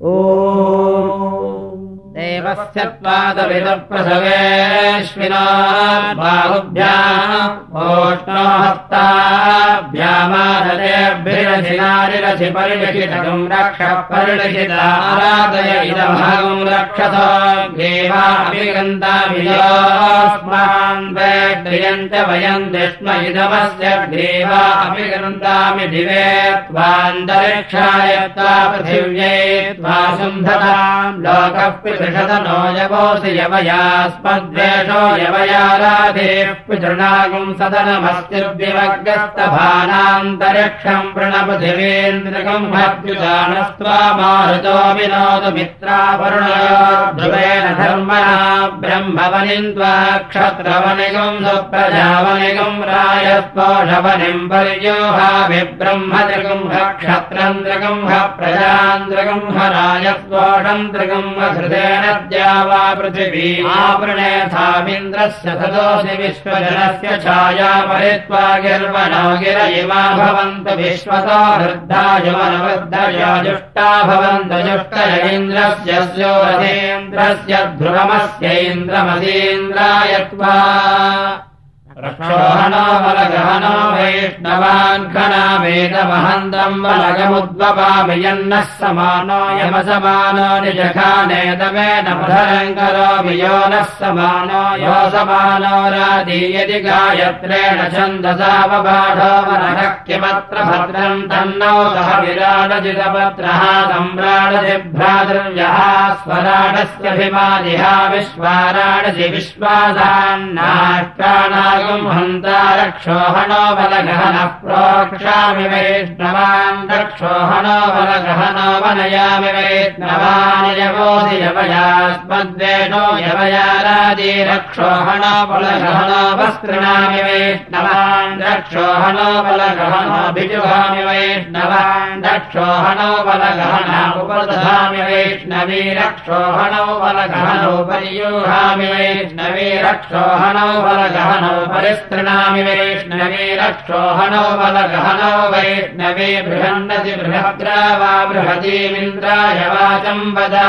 ओ देवस्य त्वादविदप्रसवेश्विना बाहुभ्यामोष्णोहस्ताभ्यामादरेभ्यरधिनारिरसि परिलिखितकम् रक्ष परिलिखितारादय इदभागम् देवाभिगन्ताभियोस्मान् वेद्रियम् च वयम् दिष्म इदमस्य देवा अभिगन्तामि दिवे त्वान्तरिक्षाय त्वा पृथिव्यै त्वा सुन्धताम् लोकः नो यवोऽसि यवयास्मद्वेषो यवयाराधेः पितृणागुम् सदनमस्तिर्विवग्रस्तभानान्तरिक्षम् प्रणपृथिवेन्द्रकम् भक्त्युदानस्त्वा मारुतो विनोदमित्रावरुणयोर्ध्रुवेण धर्मणा ब्रह्मवनिम् त्वा क्षत्रवनिगम् सुप्रजावनिगम् रायस्पोषवनिम् पर्योहाभिब्रह्मदृगम् ह क्षत्रन्द्रगम् ह प्रजान्द्रगम् ह रायस्पोषन्द्रगम् हृदय पृथिवी आवृणेथामिन्द्रस्य सदोऽसि विश्वजनस्य छाया परित्वा गिर्वनो गिर इमा भवन्तु विश्वतो हृद्धायुमनवृद्धया जुष्टा भवन्तु जुष्टय इन्द्रस्य स्योरथेन्द्रस्य ध्रुवमस्यैन्द्रमसीन्द्राय त्वा वैष्णवान् खना वेदमहन्तम् बलगमुद्वपामि यन्नः समानो यमसमानो करोमि यो नः समानो यो समानो राधीयति गायत्रेण छन्दसावबाढो मनः किमत्र भद्रम् तन्नो सह विराडजितपत्रः सम्राडजिभ्रातृव्यः स्वराडस्यभिमादिहा विश्वाराडसि विश्वासान्नाष्टाणाय हन्ता रक्षोहणो बलगहनः प्रोक्षामि वैष्णवान् रक्षोहणो बलगहनो वनयामि वैष्णवान् यवोदि यवयास्मद्वेषो यवयारादि रक्षोहणो बलगहनो वस्त्रणामि वैष्णवान् रक्षोहणो बलगहनोऽभिजुहामि वैष्णवान् रक्षोहणो बलगहना उपदधामि वैष्णवी रक्षोहणो बलगहनो पर्यूहामि वैष्णवी रक्षोहणो बलगहनो परिस्तृणामि वैष्णवे रक्षोहणो बलगहनो वैष्णवे बृहन्नति बृहद्रा वा बृहतीमिन्द्राय वाचम् वदा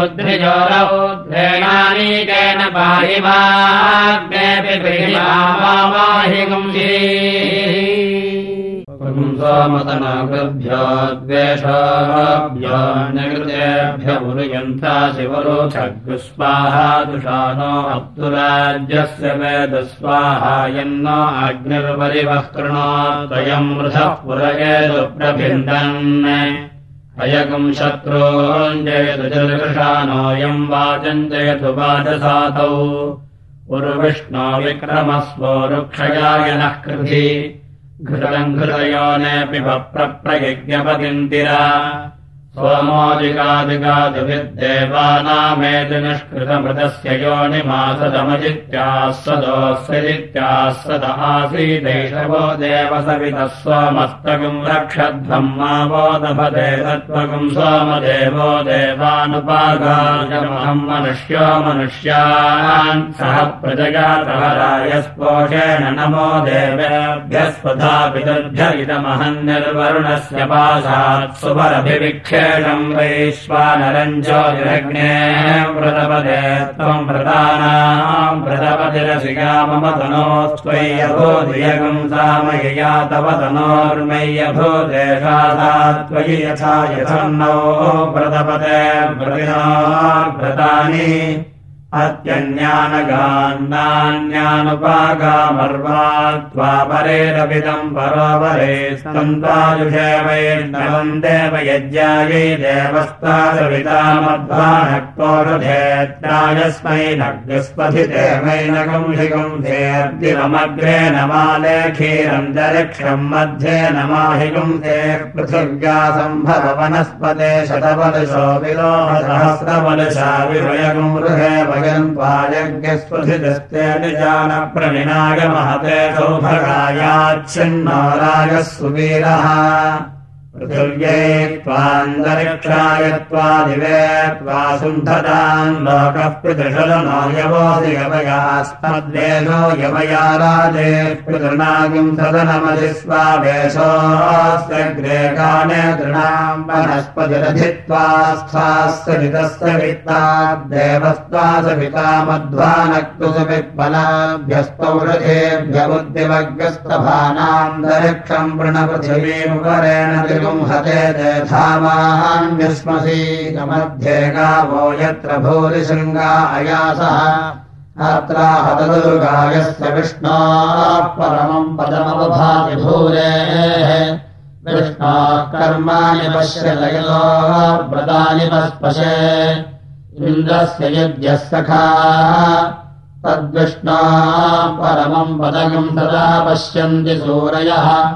सम्राडति विशालः परिणत्यो दिवानप्रतलपादिनभस्वानसंवृष्टोदिहव्यसोदर तथा मादितवर्ज्योतिरधिसुवर्धामाजोक्तेकपादगिरसि बुद्धिजोरौद्धेनानीकेन पाहि माग्नेऽपि सोमतनाकृभ्यो द्वेषाभ्यो निकृतेभ्य उरुयन्ता शिवरोचग्स्वाहा दुषानो अप्तुराज्यस्य मृधः पुरयेदुप्रभिन्दन् अयकम् शत्रूञ्जयदुजदृशानोऽयम् वाचञ्जयतु वाचसातौ उर्विष्णो विक्रमस्वोरुक्षयाय नः कृधि। घृतम् घृतयोनेऽपि वप्रप्रयज्ञपतिन्दिरा सोमोदिकादिकादिभिद्देवानामेति निष्कृतमृतस्य योनिमासदमजित्यास्वदोऽस्वजित्यास्वद आसीदैषवो देव सवितः रक्षध्वम् मावोदभते तत्त्वकम् सोमदेवो देवानुपागाजमहम् मनुष्यो मनुष्यान् सह प्रजगातहरायस्पोषेण नमो देवेभ्यस्वधा पितुर्भ्य इदमहन्निर्वरुणस्य पाशात् सुवरभिविक्षे वैश्वानरम् ज्योतिरग्ने व्रतपदे त्वम् व्रतानाम् व्रतपतिरसिका मम तनोस्त्वय्यभूदियगम् सामयया तव तनोर्मय्यभूदेशा त्वयि यथा यथन्नो व्रतपदे व्रतिना व्रतानि अत्यन्यानगान्नान्यानुपागामर्वा त्वा परेरविदम् परोपरे स्तन्त्वायुषे वैर्नवम् देव यज्ञायै देवस्तारवितामध्वानक्तोषधेत्रायस्मै नग्स्पथिते वैनगुंहिगुंसेऽग्रे नमाले क्षीरम् मध्ये नमाहिगुंसे पृथिव्या सम्भव वनस्पते शतवलशो विलोहसहस्रवलशा विवयगुं गृहे यज्ञस्पथिदस्ते निजानप्रविनाय महते सौभगायाच्छिन्नो राजः सुवीरः पृथिव्यै त्वान्तरिक्षाय त्वादिवे त्वा यवयास्मद्वेषो यवया राजे पितृणागिम् सदनमधि स्वावेशोऽस्यग्रे काने तृणाम् वनस्पतिरधित्वा स्थास्य वितस्य वित्ता देवस्त्वा सविता मध्वानक्तु सुवित्पलाभ्यस्तौरथेभ्य बुद्धिमग्रस्तभानान्तरिक्षम् वृणपृथिवीमुपरेण देधावान्यस्मसीकमध्ये गावो यत्र भूरिशृङ्गा अयासः। अत्राहतदुर्गायस्य विष्णोः परमम् पदमवभाति भूरेः। विष्णोः कर्माणि पश्य लयलो व्रतानि पस्पशे। इन्द्रस्य यज्ञः सखा। तद्विष्णा परमम् पदगम् तदा पश्यन्ति सूरयः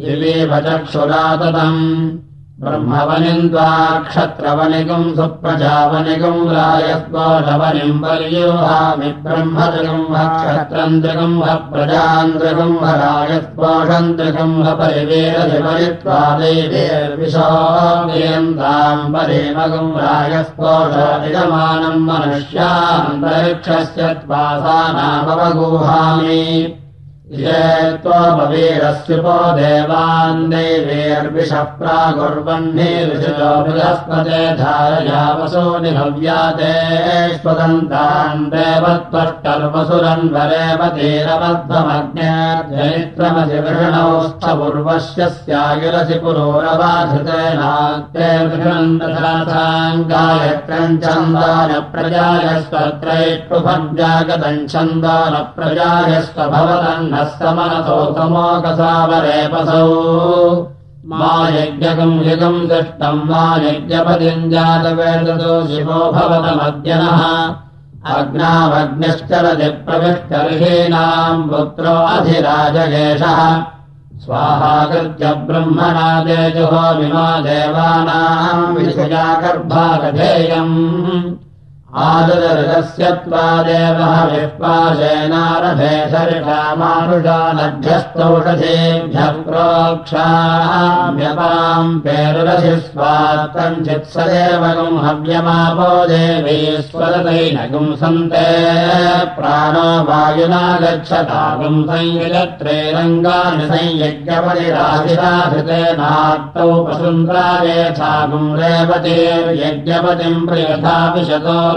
दिवेव चक्षुराततम् ब्रह्मवनिम् त्वा क्षत्रवनिकम् सुप्रजावनिकम् रायस्वशवनिम् पर्योहामि ब्रह्मदृगम् क्षत्रम् दृगम् प्रजान्द्रगम् रायस्पोषन्त्रिगम् परिवेरधिपरित्वा देवेर्विशोयन्ताम् परेमगम् रायस्पोषादिगमानम् मनुष्यान्तरिक्षस्य त्वासानामवगूहामि त्वमवीरस्युपो देवान् देवेर्विषः प्रागुर्वह्ने ऋषिजोबृहस्पते धारयावसो निभव्यातेष्वदन्तान् देवत्वष्टर्वसुरन्वरेवतीरमध्वमज्ञैत्रमसि विषणौस्थपूर्वश्यस्यागिरसि पुरोरवाधृतेनात्ते गायत्रम् छन्दानप्रजायस्वत्रैष्टुभञ्जागतम् छन्दानप्रजायस्वभवतन्न समनसौतमोकसावरेपसौ मा यज्ञकम् युगम् दृष्टम् मा यज्ञपतिम् जातवेदतो शिवो भवतमद्यनः। अग्नामग्निश्चरति प्रविष्टर्हीणाम् पुत्रो अधिराजगेशः स्वाहाकृत्य ब्रह्मणा तेजुहो विमा देवानाम् विषया गर्भागधेयम् आददर्गस्य त्वादेवः विश्वासेनारभे सरिषामानुषानभ्यस्तौषधेभ्यः प्रोक्षाभ्यपाम् पेरुरसि स्वात्तम् चित्सदेवगुम् हव्यमापो देवीश्वरतैनगुम् सन्ते प्राणो वायुना गच्छतागुम् संयुजत्रे रङ्गानि संयज्ञपतिराधिराधृतेनात्तौ वसुन्धरायेथागुम् रेवतीर्यज्ञपतिम् प्रियथापि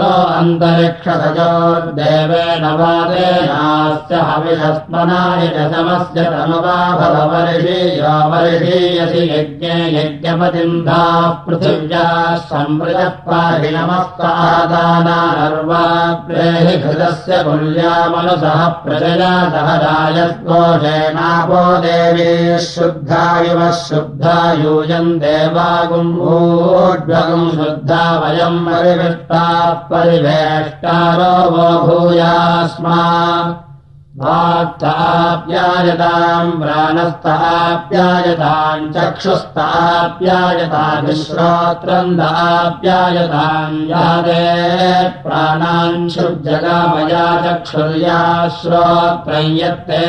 शतो अन्तरिक्षसजोर्देवेन वादेनास्य हविषस्मनाय च समस्य तनुवा भववर्षीयो वर्षीयसि यज्ञे यज्ञपतिम् धाः पृथिव्याः सम्पृजः पाहि नमस्तादानार्वाप्रेहि घृतस्य कुल्यामनुसः प्रजया सह राजस्कोषेणापो देवी शुद्धा इव शुद्धा यूयम् देवागुम् ऊढ्वगुम् शुद्धा वयम् परिविष्टा परिवेष्टारो वो भूयास्मा वाक्ताप्यायताम् प्राणस्ताप्यायताम् चक्षुस्ताप्यायताभिश्रोत्रन्दाप्यायताम् यादे प्राणान् शुजगामया चक्षुर्या श्रोत्रय्यत्ते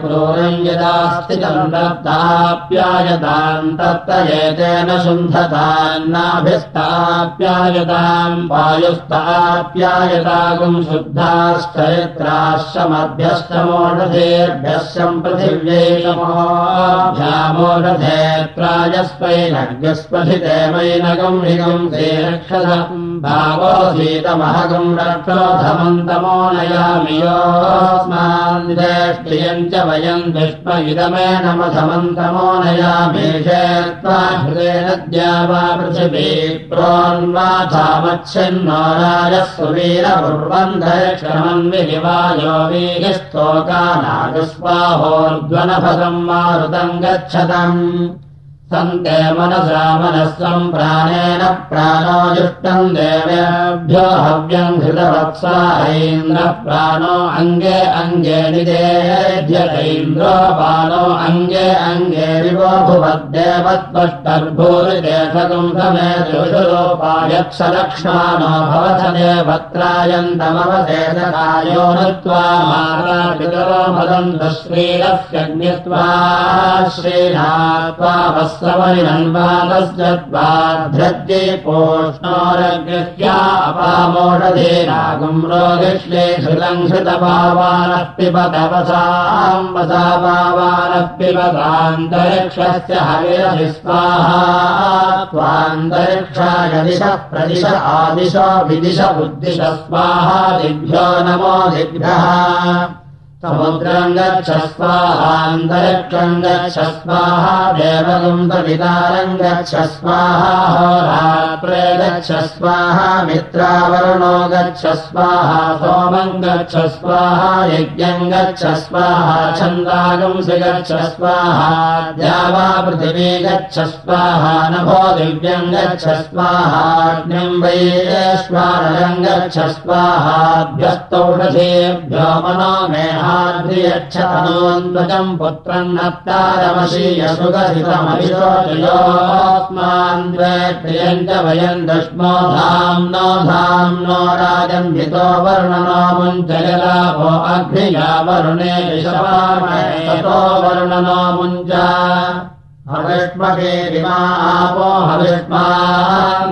क्रूरम् यदा स्थितम् दत्ताप्यायताम् तत्तयेतेन शुन्धतान्नाभिस्ताप्यायताम् वायुस्ताप्यायतागुम् शुद्धाश्चरित्राश्रमत् ष्टमोषधेभ्यश्चम् पृथिव्यै नमोऽभ्यामोषधे प्रायस्पैनग्यस्पथिते मैनगम् हिगम् ते रक्षस भावोऽधीतमहगम् रक्षोधमन्तमो नयामि योऽस्मान्देष्ट्रियम् च वयम् दुष्म इदमे नमधमन्तमो नयामेषत्वा हृदेन द्या वा पृथिवी प्रोन्वाथामच्छिन्नो राजस्ववीरपुर्वन्धक्षमन्विहिवायो वीहिस्तोकानागस्वाहोर्ध्वनभगम् मारुतम् गच्छतम् सन्ते मनसा मनस्वम् प्राणेन प्राणो जुष्टम् देवेभ्यो हव्यम् घृतवत्सा ऐन्द्रः प्राणो अङ्गे अङ्गे निदेध्यैन्द्रो बालो अङ्गे विवो भुवद्देवत्पष्टर्भूरिदेशकम् समे दुषुरोपायक्षलक्ष्माणो भवथ देवत्रायन्तमवदेशकायो नत्वा माता पितरो मदन्तु श्रीरस्यग्नित्वा श्रीनात्वा समयन्वादश्चत्वाध्रज्ये पोष्णोरग्रह्या अपामोषधेरागम् रोगिष्ले श्रुतम् श्रुतपावानः पिबतवसाम् वसा पावानः पिबतान्तरिक्षस्य हविरभि स्वाहा त्वान्तरिक्षाय दिश प्रदिश आदिश विदिश बुद्धिश स्वाहा दिभ्यो नमो दिभ्यः समुद्रम् गच्छ स्वाहान्तरिक्षम् गच्छ स्वाहा देवगम् प्रवितारम् गच्छ स्वाहा होरात्रे गच्छ स्वाहा मित्रावरुणो गच्छ स्वाहा सोमम् गच्छ स्वाहा यज्ञम् गच्छ स्वाहा छन्दागंसि गच्छ स्वाहा द्यावा पृथिवी गच्छ स्वाहा नभो दिव्यम् गच्छ स्वाहाग्निम् वैश्वानरम् गच्छ स्वाहाभ्यस्तौषधेभ्यो मनो मेहा ्रियच्छतनोऽन्वजम् पुत्रम् नत्तारमशीयसुगहितमभिषोऽस्मान् द्वे प्रियम् च वयम् दश्मो धाम् नो धाम् नो राजम् हितो वर्णनो मुञ्चयलाभो अग्निया वरुणे विषपातो वर्णनो मुञ्च हविष्मकेरिमा आपो हविष्मा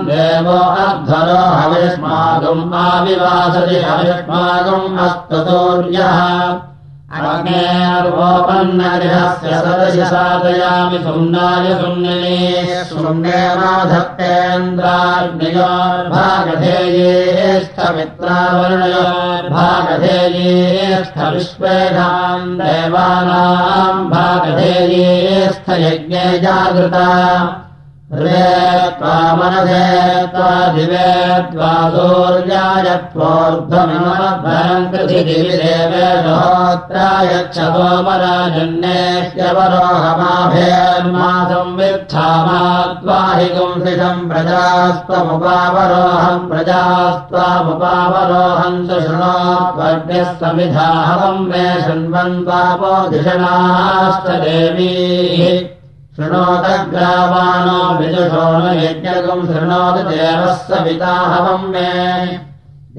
देवो अध्वरो हविष्मागुम् आविवासति हविष्मागुम् अस्तुतोर्यः अग्नेर्वोपन्नगृहस्य सदसि साधयामि सुम्नाय सुम्निने। सुम्नेमाधत्तेन्द्राग्नियोर्भागधेयेष्ठमित्रावर्णयोर्भागधेयेष्ठ विश्वेधाम् देवानाम् भागधेयेष्ठ यज्ञे जागृता क्षतोमराजन्येष्यवरोहमाभेर्मासम् वित्थामा त्वाहिगुम् शिषम् प्रजास्त्वमुपावरोहम् प्रजास्त्वामुपावरोहम् च शृणोत्वर्गः समिधाहवम् मे शृण्वन् त्वापोधिषणाश्च देवीः शृणोतग्रावाणो विदुषो न यज्ञकम् शृणोतु देवः सविताहवम् मे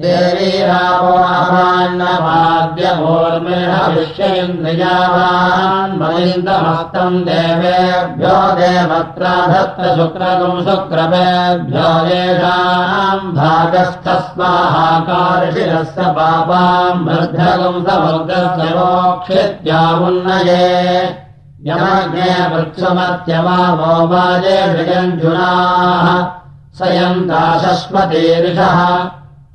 देवीरापोर्मेहविष्यन्द्रियावान्मलिन्दमस्तम् देवेभ्यो देवत्रा धत्र शुक्रकम् शुक्रवेभ्यो येषाम् भागस्थस्माहाकार्षिरस्य पापाम् वृद्धकम् समुद्रस्य मोक्षित्यामुन्नये। यमग्ने वृक्षमत्यवामो वाजे विजञ्जुनाः स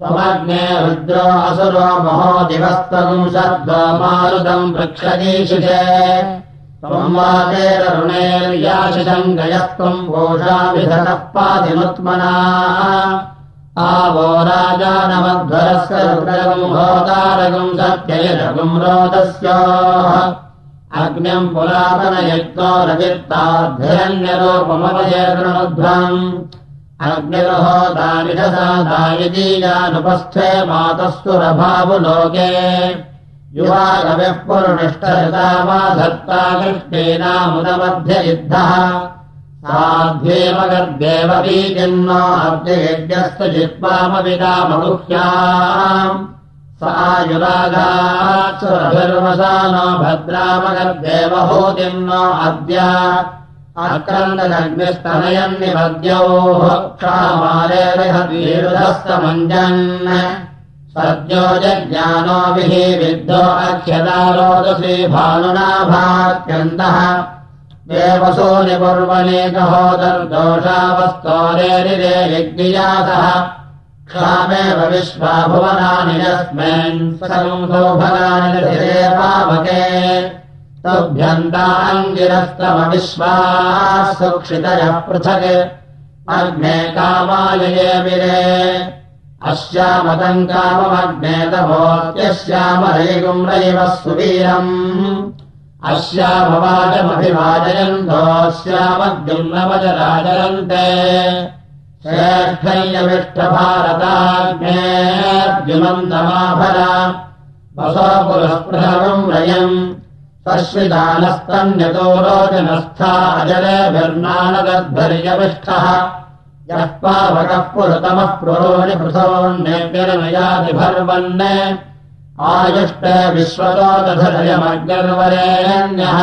त्वमग्ने रुद्रो असुरो महो दिवस्तगुम् शब्दो मारुतम् वृक्षदीशिषे। त्वम् वाजेररुणेर्याशिषम् गयस्त्वम् घोषाभिधतः पातिमुत्मना आवो राजानमध्वरस्य रुद्रगम् होतारगुम् सत्ययजगुम् रोदस्योः अग्न्यम् पुरातनयज्ञो रचित्ताध्यरण्यरूपमवयेतृणध्वम् अग्निर्होदानिषसादायदीयानुपस्थे मातस्तु रभावुलोके। युवा कविः पुरुनिष्ठयता वा धत्ता कृष्णेनामुदमध्ययुद्धः साध्येवगर्देववीतिन्नो अब्जयज्ञस्तु जित्वामविदामगुह्याम् सायुरागात्सुरभिर्वसानो भद्रामगर्देवहूतिम् नो अद्य सद्यो जज्ञानोभिः विद्धो अक्षदारोदसी भानुनाभात्यन्तः देवसो निपुर्वणेकहोदर्दोषावस्तोरेरिरे यज्ञयासः क्षामेव विश्वा भुवनानि यस्मिन् सौभगानि पावके। तुभ्यन्ताङ्गिरस्तमविश्वाः सुक्षितयः पृथक्। अग्ने कामायये विरे। अस्यामतम् काममग्नेतभोत्यस्यामरयिगुम् रैव सुवीरम्। अस्यामवाचमभिवाजयन्तोऽस्यामद्युम् नवचराचरन्ते श्रेष्ठय्यविष्टभारताग्नेऽर्जुनन्तमाभर वसो पुरःपृथवम् रयम् तश्विदानस्तन्यतो रोचनस्था अजलेभिर्नानदद्धर्यविष्ठः यः पावकः पुरतमः दधरयमग्निर्वरेण्यः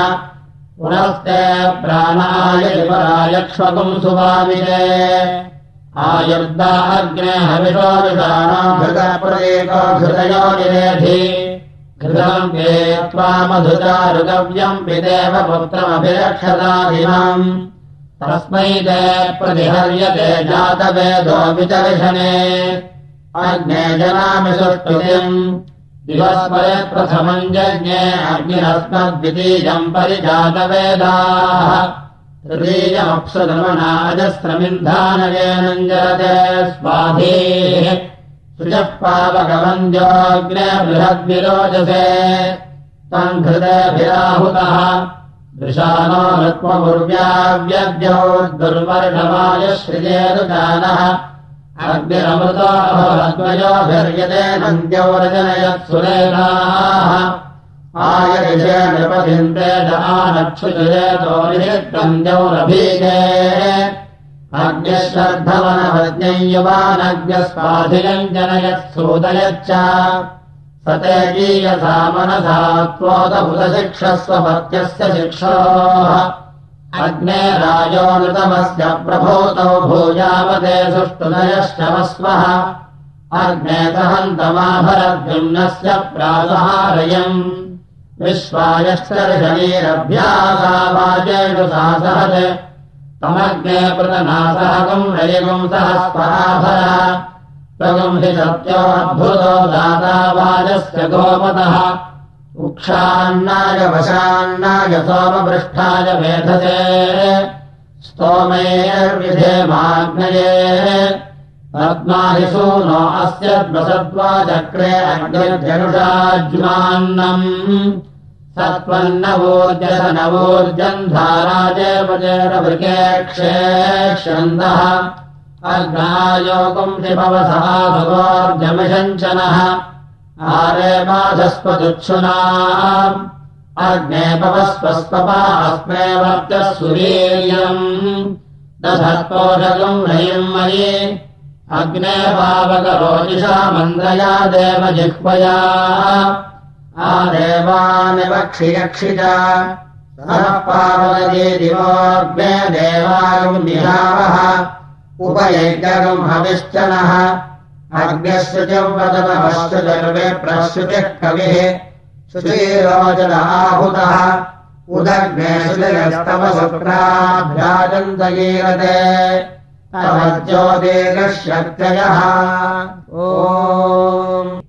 पुनस्ते प्राणाय विपरायक्ष्मकुम् सुवामिरे आयुर्दा अग्ने हविषो विषाणामृतप्रदेको घृतयो निरेधि घृतम् ते त्वामधुचारुगव्यम् पिदेव पुत्रमभिरक्षताधिमाम् तस्मै ते प्रतिहर्यते जातवेदो विचर्षणे अग्ने जनामि सुष्टुतिम् दिवस्मरे प्रथमम् जज्ञे अग्निरस्मद्वितीयम् परिजातवेदाः तृतीयमप्सुधमनाजस्रमिन्धानयेनम् जरते स्वाधीः शुचः पावकमञ्जोऽग्ने बृहद्विरोचसे तम् घृतेभिराहुतः। दृशानो ऋत्मपुर्व्याव्यद्यौ दुर्वर्णमायश्रियेरुजानः अग्निरमृतोऽभवद्वयोभिर्यते नन्द्यौ रजनयत् सुरेनाः आयरिषे नृपथिन्ते जानक्षुजयतो निषित्तन्द्यौ रभीजे अग्निश्रद्धवनभज्ञयुवानज्ञस्वाधियम् जनयत् सूदयच्च स ते गीयसा मनसा त्वोदभुतशिक्षस्वपत्यस्य शिक्षोः। अग्ने राजोऽनृतमस्य प्रभूतौ भूयावते सुष्ठुनयश्चमस्वः अग्ने सहन्तमाभरद्युम्नस्य प्रासहारयम् विश्वायश्चर्षणीरभ्यासावाजेषु सासहत्। तमग्ने प्रतनासहकम् रयिगुम् सह स्वाभर प्रगुम् हि सत्योऽद्भुतो दातावाजस्य गोपतः। उक्षान्नाय वशान्नाय सोमपृष्ठाय मेधसे। स्तोमेर्विधेमाग्नये पद्मादिसूनो अस्य द्वसद्वाचक्रे अग्निर्जनुषाज्मान्नम्। सत्त्वन्नवोर्जस नवोर्जम् धाराजेवजेरवृकेक्षेक्षन्दः अर्गायोगम् शिभवसः भगोर्जमिषञ्चनः आरे माधस्वदुच्छुना अग्ने पवस्वस्पपा अस्मे वर्चः सुवीर्यम् दधत्पोषकम् रयिम् मयि अग्ने पावकरोजिषा मन्द्रया देव जिह्वया आदेवानिवक्षियक्षिता पार्वती दिवोऽग्ने देवागम् निहावः उपयज्ञगम् हविश्चनः अग्निश्रुतिम् वदनमस्तु सर्वे प्रश्रुतिः कविः। श्रुतिरोचनाहुतः उदग्ने श्रुतिरस्तमशुक्राभ्याजन्तगीरते अभर्जोदेगः ओ